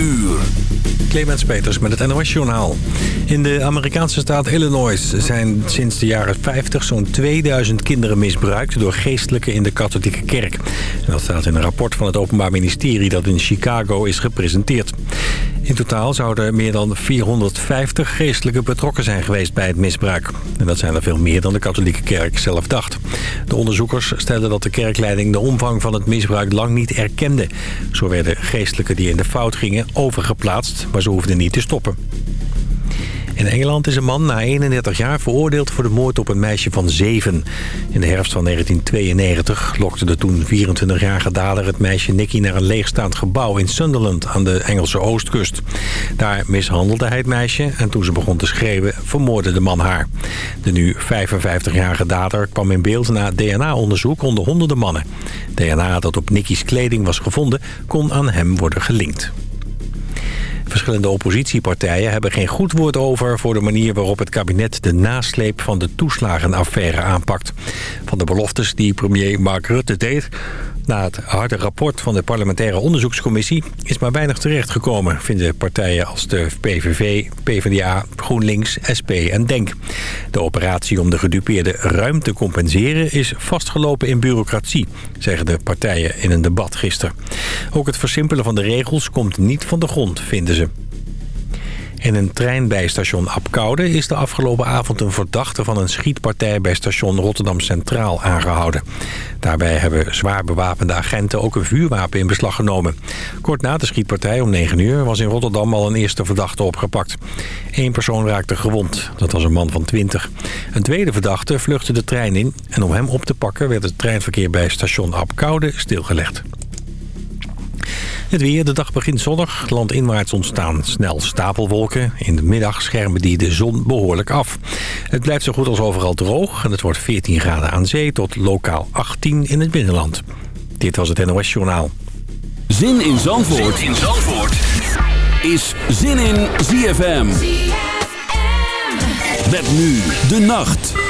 uur. Clemens Peters met het NOS Journaal. In de Amerikaanse staat Illinois zijn sinds de jaren 50 zo'n 2000 kinderen misbruikt... door geestelijken in de katholieke kerk. Dat staat in een rapport van het Openbaar Ministerie dat in Chicago is gepresenteerd. In totaal zouden meer dan 450 geestelijken betrokken zijn geweest bij het misbruik. En dat zijn er veel meer dan de katholieke kerk zelf dacht. De onderzoekers stellen dat de kerkleiding de omvang van het misbruik lang niet erkende. Zo werden geestelijken die in de fout gingen overgeplaatst, maar ze hoefden niet te stoppen. In Engeland is een man na 31 jaar veroordeeld voor de moord op een meisje van 7. In de herfst van 1992 lokte de toen 24-jarige dader het meisje Nicky naar een leegstaand gebouw in Sunderland aan de Engelse oostkust. Daar mishandelde hij het meisje en toen ze begon te schreeuwen vermoordde de man haar. De nu 55-jarige dader kwam in beeld na DNA-onderzoek onder honderden mannen. DNA dat op Nicky's kleding was gevonden kon aan hem worden gelinkt. Verschillende oppositiepartijen hebben geen goed woord over... voor de manier waarop het kabinet de nasleep van de toeslagenaffaire aanpakt. Van de beloftes die premier Mark Rutte deed... Na het harde rapport van de parlementaire onderzoekscommissie is maar weinig terechtgekomen, vinden partijen als de PVV, PvdA, GroenLinks, SP en DENK. De operatie om de gedupeerde ruim te compenseren is vastgelopen in bureaucratie, zeggen de partijen in een debat gisteren. Ook het versimpelen van de regels komt niet van de grond, vinden ze. In een trein bij station Apkoude is de afgelopen avond een verdachte van een schietpartij bij station Rotterdam Centraal aangehouden. Daarbij hebben zwaar bewapende agenten ook een vuurwapen in beslag genomen. Kort na de schietpartij om 9 uur was in Rotterdam al een eerste verdachte opgepakt. Eén persoon raakte gewond, dat was een man van 20. Een tweede verdachte vluchtte de trein in en om hem op te pakken werd het treinverkeer bij station Apkoude stilgelegd. Het weer, de dag begint zonnig. Landinwaarts ontstaan snel stapelwolken. In de middag schermen die de zon behoorlijk af. Het blijft zo goed als overal droog. En het wordt 14 graden aan zee tot lokaal 18 in het binnenland. Dit was het NOS Journaal. Zin in Zandvoort, zin in Zandvoort. is Zin in ZFM. Met nu de nacht.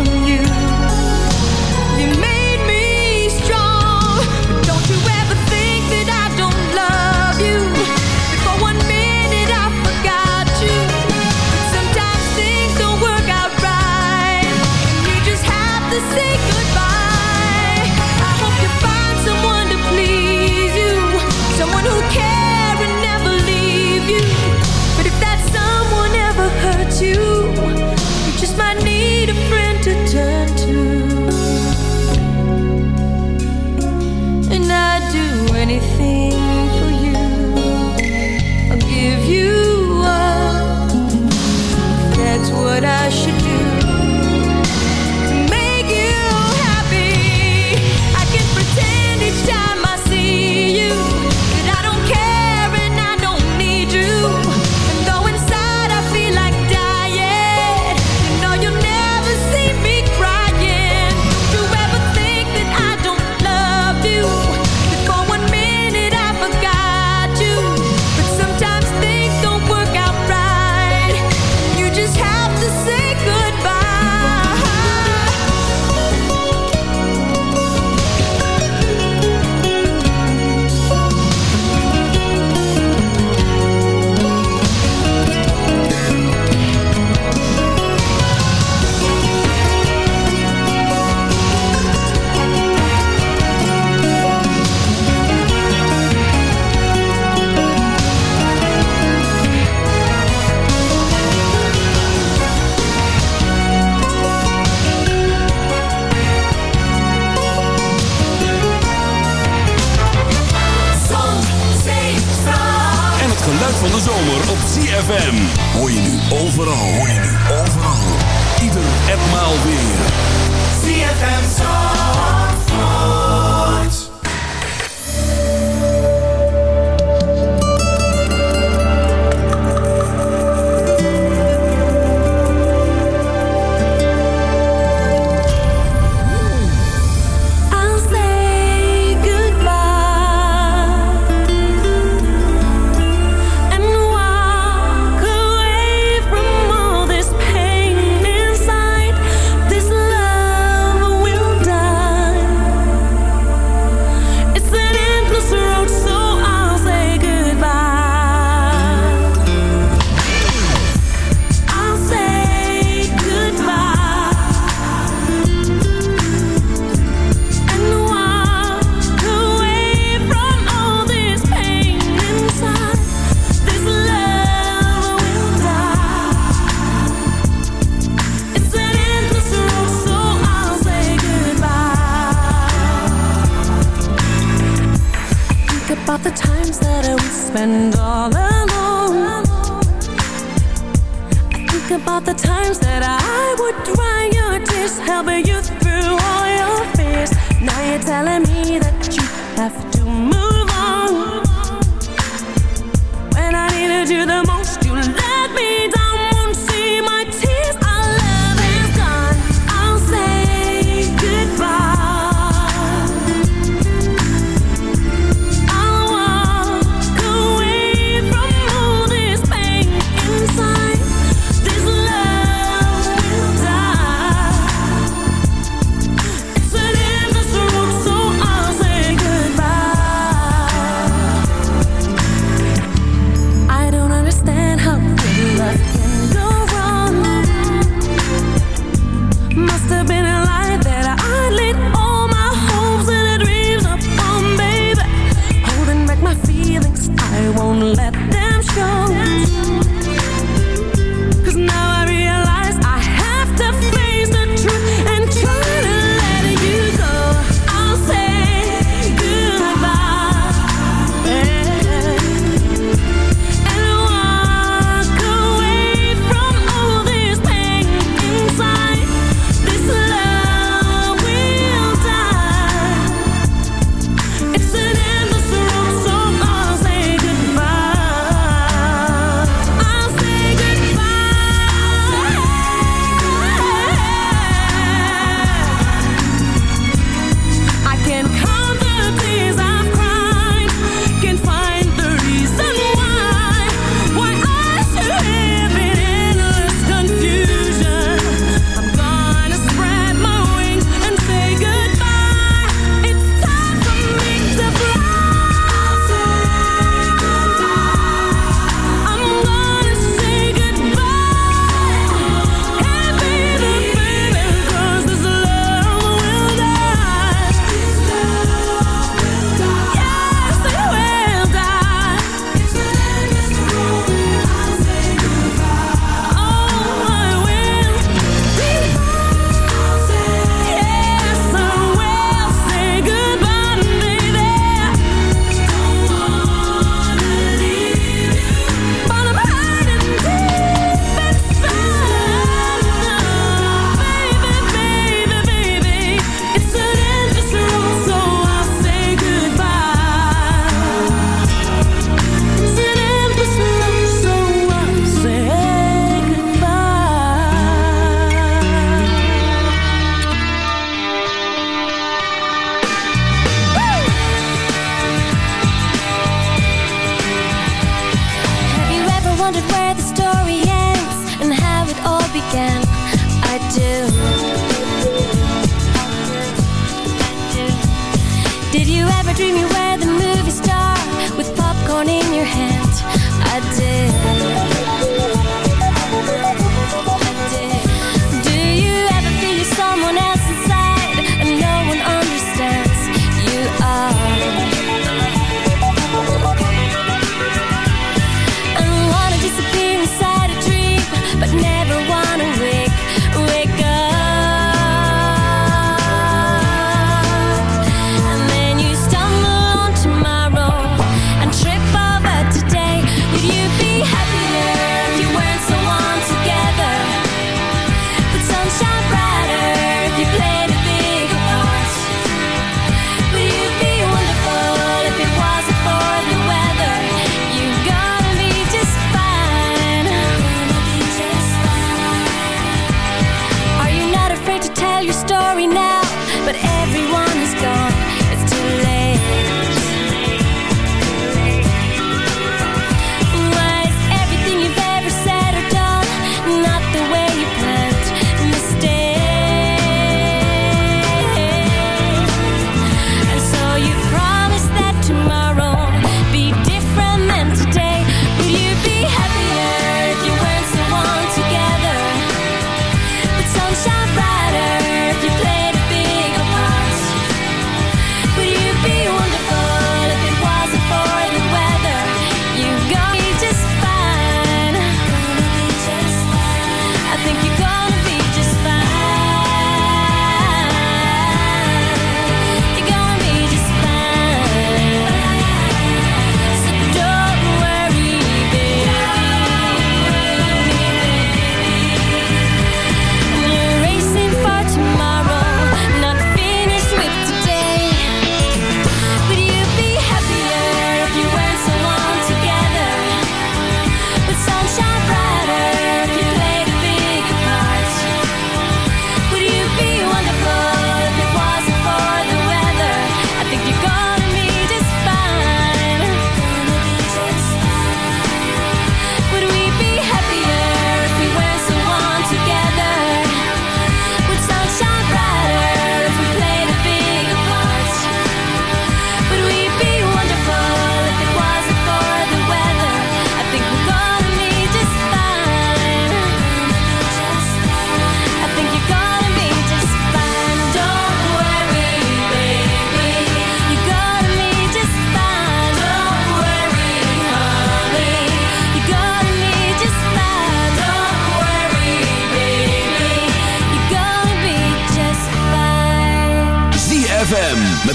telling me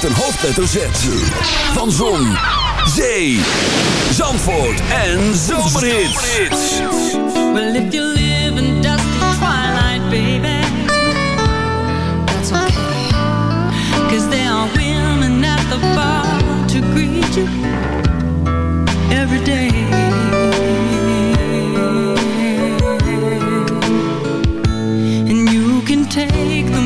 met een hoofdletter Z. Van Zon, Zee, Zandvoort en Zomerhits. Well, if you live in dusty twilight, baby, that's okay. Cause there are women at the bar to greet you every day. and you can take them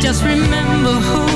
just remember who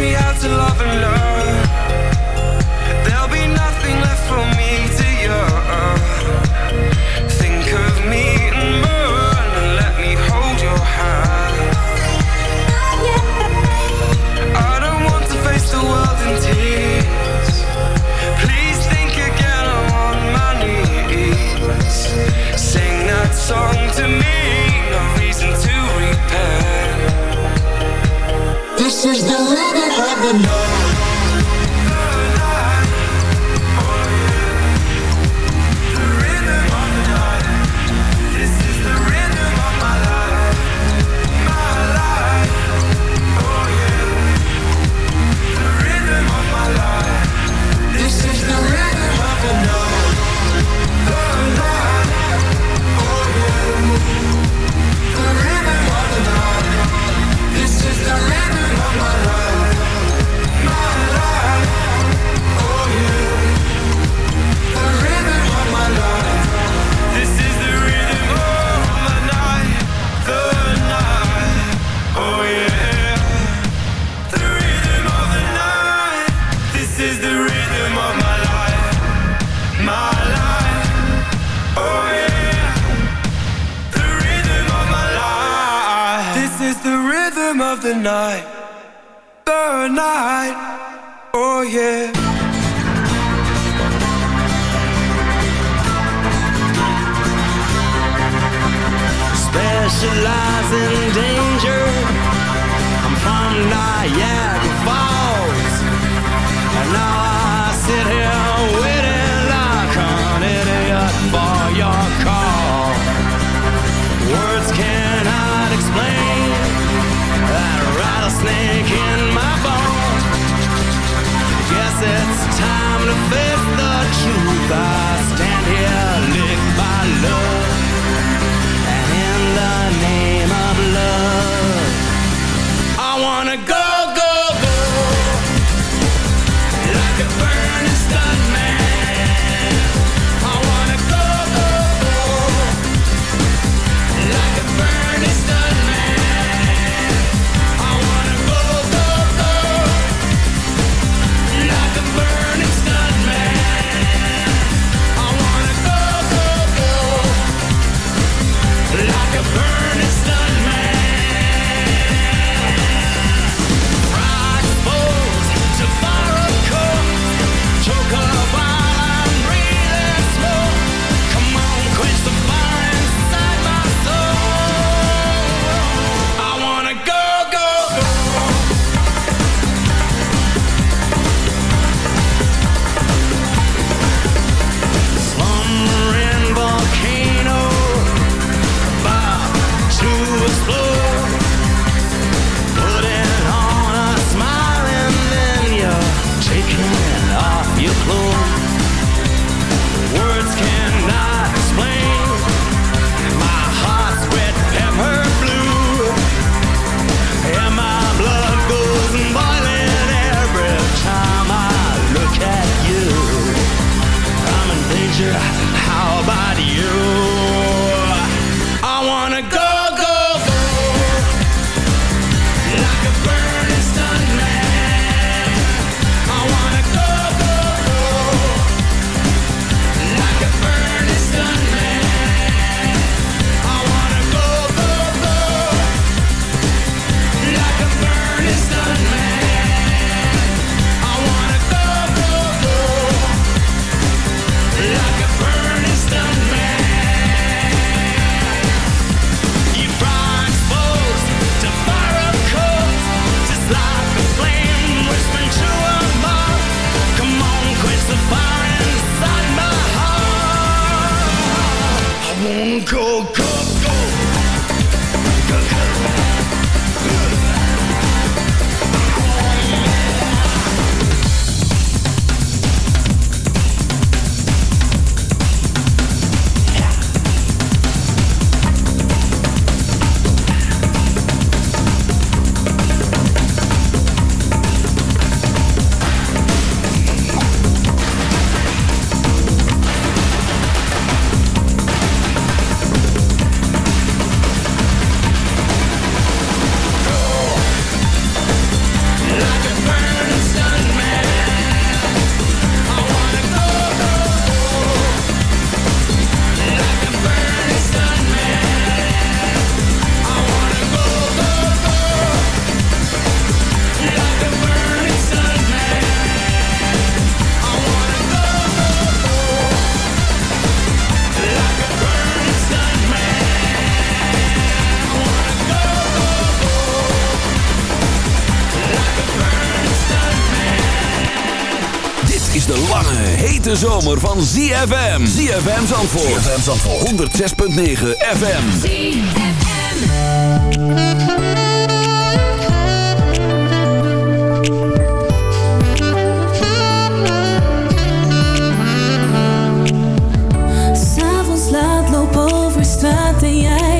teach me how to love and learn. De zomer van ZFM. ZFM Zandvoort. ZFM Zandvoort. 106.9 FM. ZFM. straat en jij